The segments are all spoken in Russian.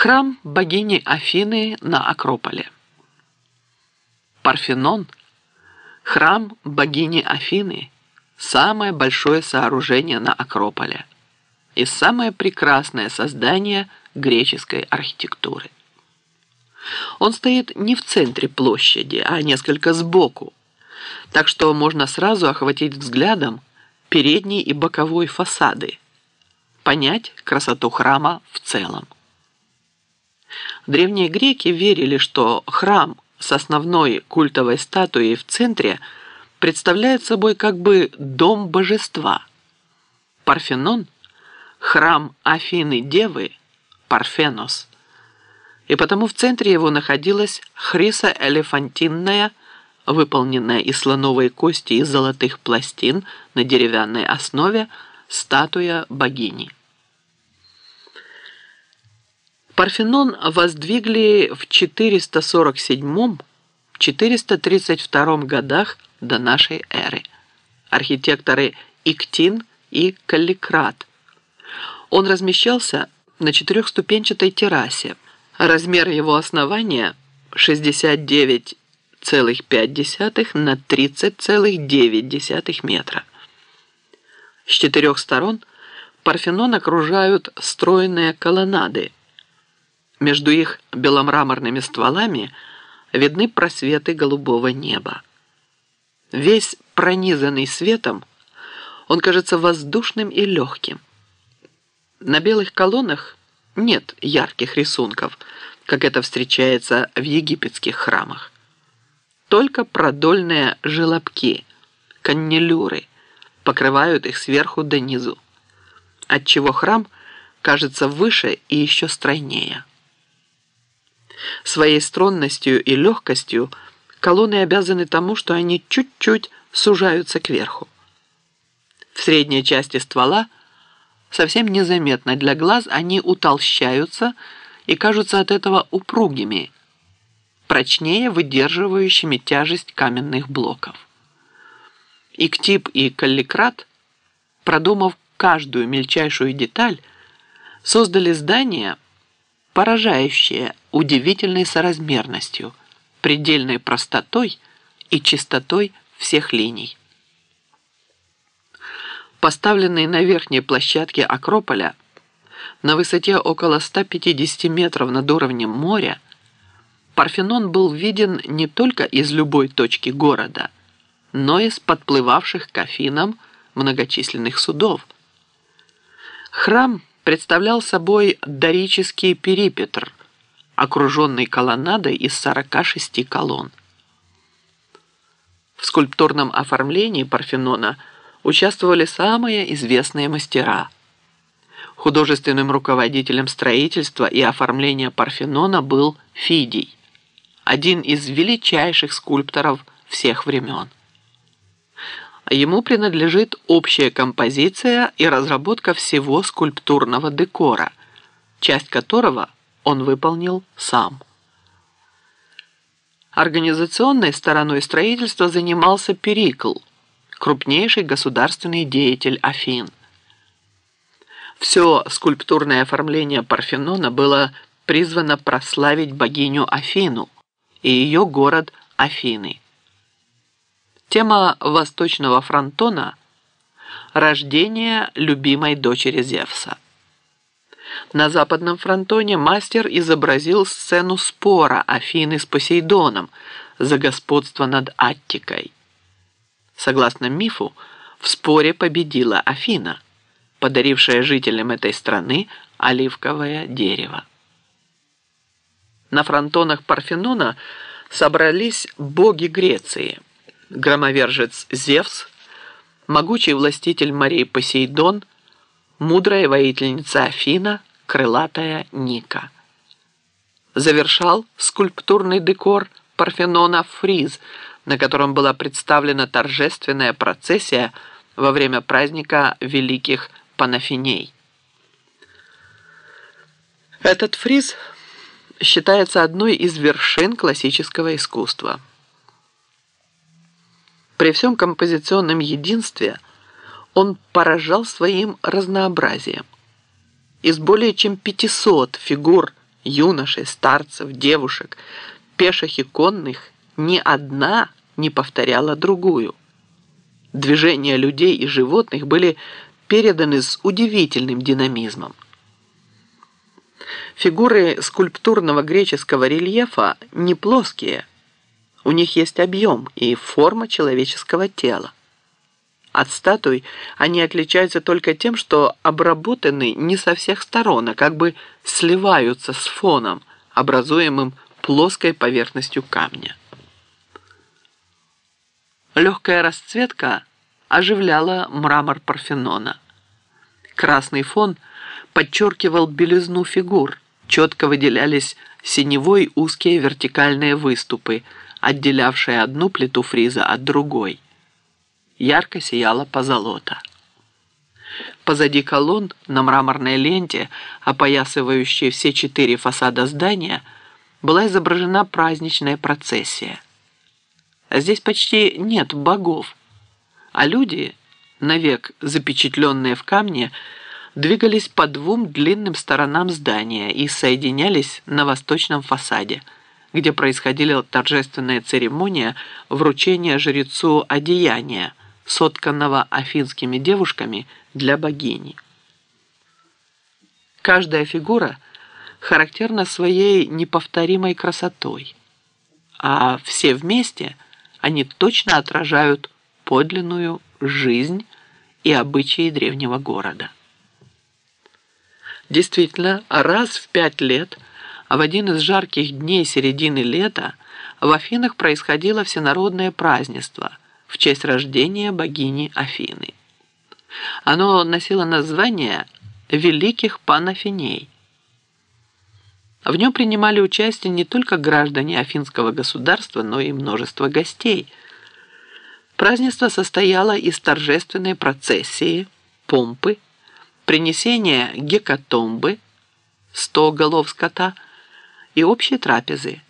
Храм богини Афины на Акрополе. Парфенон – храм богини Афины, самое большое сооружение на Акрополе и самое прекрасное создание греческой архитектуры. Он стоит не в центре площади, а несколько сбоку, так что можно сразу охватить взглядом передний и боковой фасады, понять красоту храма в целом. Древние греки верили, что храм с основной культовой статуей в центре представляет собой как бы дом божества. Парфенон – храм Афины Девы, Парфенос. И потому в центре его находилась хриса элефантинная, выполненная из слоновой кости и золотых пластин на деревянной основе, статуя богини. Парфенон воздвигли в 447-432 годах до нашей эры. Архитекторы Иктин и Калликрат. Он размещался на четырехступенчатой террасе. Размер его основания 69,5 на 30,9 метра. С четырех сторон Парфенон окружают стройные колоннады, между их беломраморными стволами видны просветы голубого неба. Весь пронизанный светом, он кажется воздушным и легким. На белых колоннах нет ярких рисунков, как это встречается в египетских храмах. Только продольные желобки, каннелюры, покрывают их сверху до низу, отчего храм кажется выше и еще стройнее. Своей стронностью и легкостью колонны обязаны тому, что они чуть-чуть сужаются кверху. В средней части ствола совсем незаметно для глаз они утолщаются и кажутся от этого упругими, прочнее выдерживающими тяжесть каменных блоков. Иктип и Калликрат, продумав каждую мельчайшую деталь, создали здание – поражающее удивительной соразмерностью, предельной простотой и чистотой всех линий. Поставленный на верхней площадке Акрополя на высоте около 150 метров над уровнем моря, Парфенон был виден не только из любой точки города, но и с подплывавших к Афинам многочисленных судов. Храм представлял собой дорический перипетр, окруженный колоннадой из 46 колонн. В скульптурном оформлении Парфенона участвовали самые известные мастера. Художественным руководителем строительства и оформления Парфенона был Фидий, один из величайших скульпторов всех времен. Ему принадлежит общая композиция и разработка всего скульптурного декора, часть которого он выполнил сам. Организационной стороной строительства занимался Перикл, крупнейший государственный деятель Афин. Все скульптурное оформление Парфенона было призвано прославить богиню Афину и ее город Афины. Тема восточного фронтона – рождение любимой дочери Зевса. На западном фронтоне мастер изобразил сцену спора Афины с Посейдоном за господство над Аттикой. Согласно мифу, в споре победила Афина, подарившая жителям этой страны оливковое дерево. На фронтонах Парфенона собрались боги Греции – громовержец Зевс, могучий властитель морей Посейдон, мудрая воительница Афина, крылатая Ника. Завершал скульптурный декор Парфенона фриз, на котором была представлена торжественная процессия во время праздника Великих Панафиней. Этот фриз считается одной из вершин классического искусства – при всем композиционном единстве он поражал своим разнообразием. Из более чем 500 фигур юношей, старцев, девушек, пеших и конных, ни одна не повторяла другую. Движения людей и животных были переданы с удивительным динамизмом. Фигуры скульптурного греческого рельефа не плоские. У них есть объем и форма человеческого тела. От статуй они отличаются только тем, что обработаны не со всех сторон, а как бы сливаются с фоном, образуемым плоской поверхностью камня. Легкая расцветка оживляла мрамор Парфенона. Красный фон подчеркивал белизну фигур, четко выделялись синевой узкие вертикальные выступы, отделявшие одну плиту фриза от другой – ярко сияла позолота. Позади колонн на мраморной ленте, опоясывающей все четыре фасада здания, была изображена праздничная процессия. Здесь почти нет богов, а люди, навек запечатленные в камне, двигались по двум длинным сторонам здания и соединялись на восточном фасаде, где происходила торжественная церемония вручения жрецу одеяния, сотканного афинскими девушками для богини. Каждая фигура характерна своей неповторимой красотой, а все вместе они точно отражают подлинную жизнь и обычаи древнего города. Действительно, раз в пять лет, а в один из жарких дней середины лета, в Афинах происходило всенародное празднество – в честь рождения богини Афины. Оно носило название «Великих Панафиней». В нем принимали участие не только граждане Афинского государства, но и множество гостей. Празднество состояло из торжественной процессии, помпы, принесения гекатомбы, сто голов скота и общей трапезы,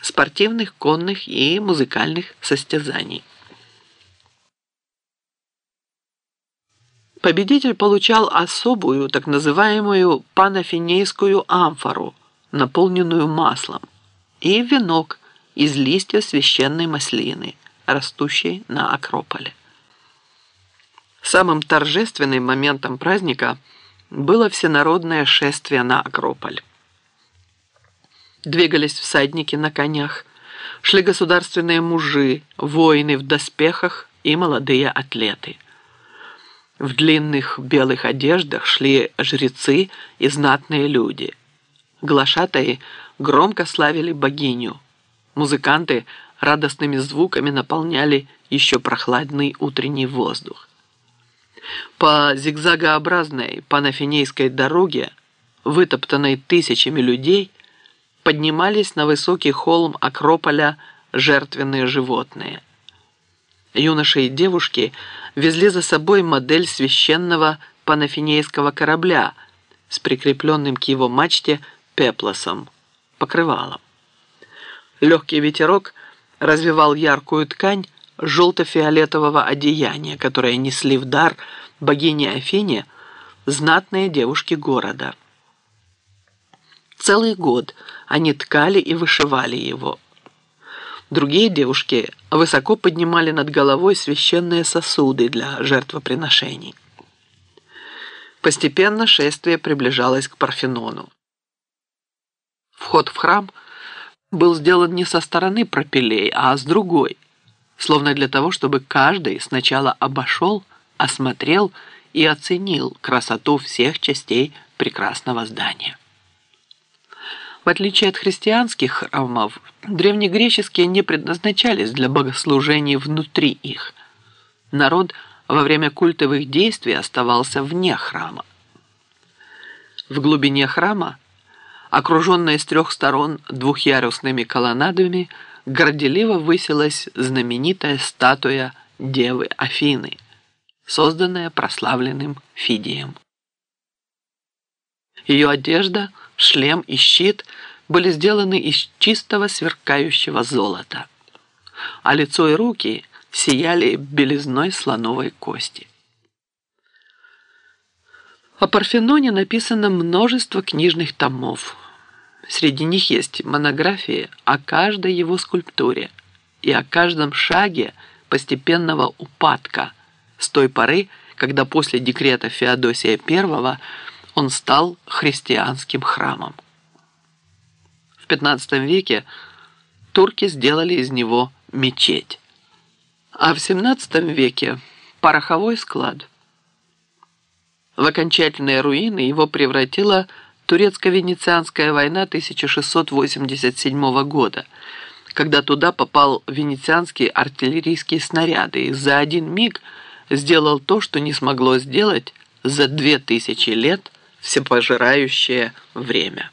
спортивных, конных и музыкальных состязаний. Победитель получал особую, так называемую панафинейскую амфору, наполненную маслом, и венок из листьев священной маслины, растущей на Акрополе. Самым торжественным моментом праздника было всенародное шествие на Акрополь. Двигались всадники на конях, шли государственные мужи, воины в доспехах и молодые атлеты – в длинных белых одеждах шли жрецы и знатные люди. Глашатаи громко славили богиню. Музыканты радостными звуками наполняли еще прохладный утренний воздух. По зигзагообразной панафинейской дороге, вытоптанной тысячами людей, поднимались на высокий холм Акрополя жертвенные животные. Юноши и девушки везли за собой модель священного панафинейского корабля с прикрепленным к его мачте пеплосом, покрывалом. Легкий ветерок развивал яркую ткань желто-фиолетового одеяния, которое несли в дар богине Афине знатные девушки города. Целый год они ткали и вышивали его – Другие девушки высоко поднимали над головой священные сосуды для жертвоприношений. Постепенно шествие приближалось к Парфенону. Вход в храм был сделан не со стороны пропилей, а с другой, словно для того, чтобы каждый сначала обошел, осмотрел и оценил красоту всех частей прекрасного здания. В отличие от христианских храмов, древнегреческие не предназначались для богослужений внутри их. Народ во время культовых действий оставался вне храма. В глубине храма, окруженная с трех сторон двухъярусными колоннадами, горделиво высилась знаменитая статуя Девы Афины, созданная прославленным Фидием. Ее одежда, шлем и щит были сделаны из чистого сверкающего золота, а лицо и руки сияли белизной слоновой кости. О Парфеноне написано множество книжных томов. Среди них есть монографии о каждой его скульптуре и о каждом шаге постепенного упадка с той поры, когда после декрета Феодосия I он стал христианским храмом. В XV веке турки сделали из него мечеть, а в XVII веке – пороховой склад. В окончательные руины его превратила турецко-венецианская война 1687 года, когда туда попал венецианский артиллерийские снаряды и за один миг сделал то, что не смогло сделать за две тысячи лет всепожирающее время.